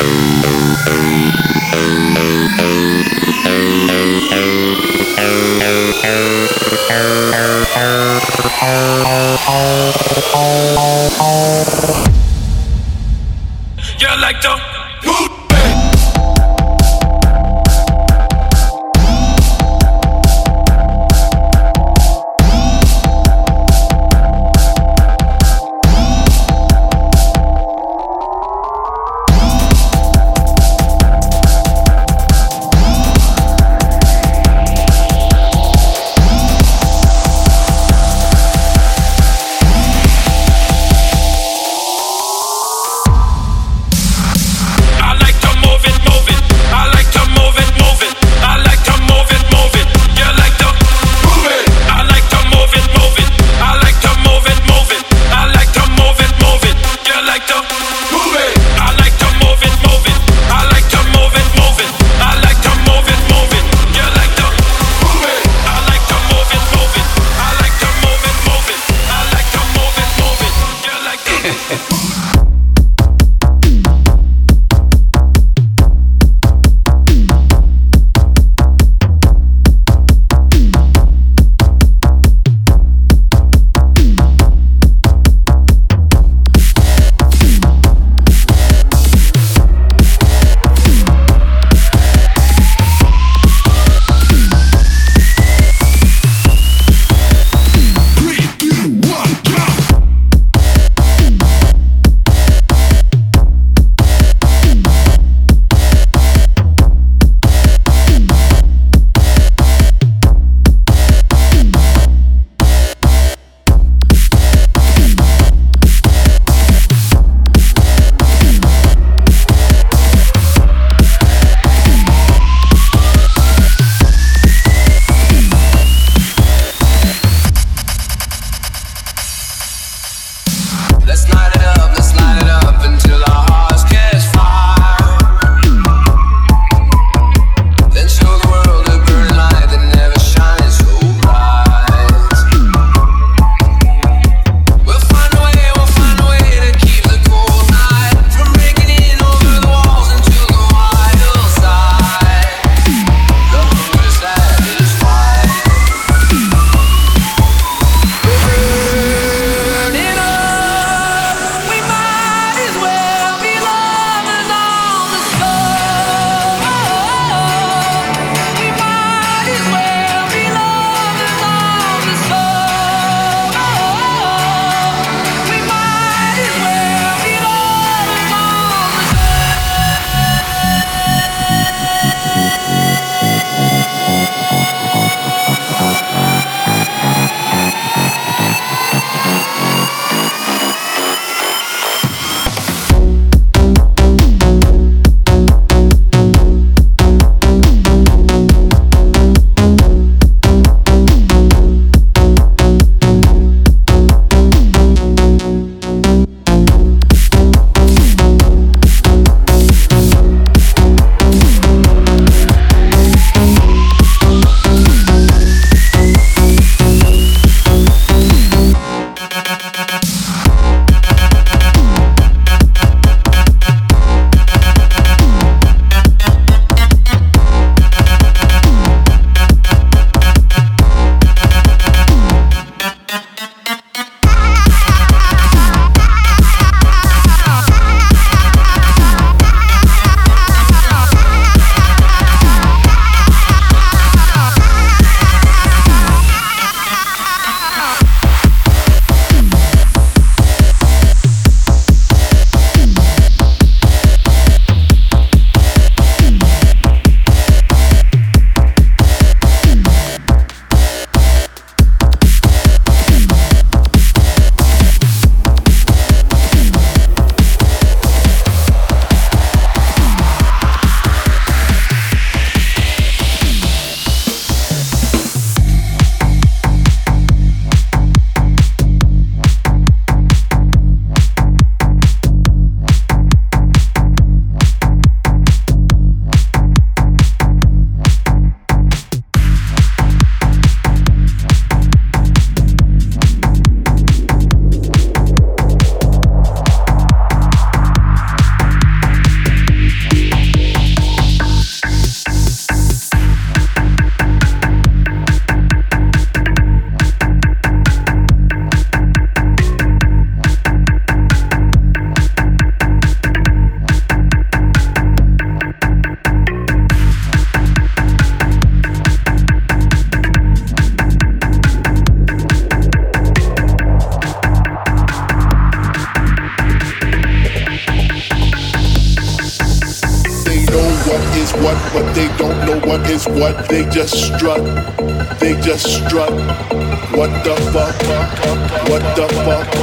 Oh, oh, oh, oh. They just strut, they just strut. What the fuck? What the fuck?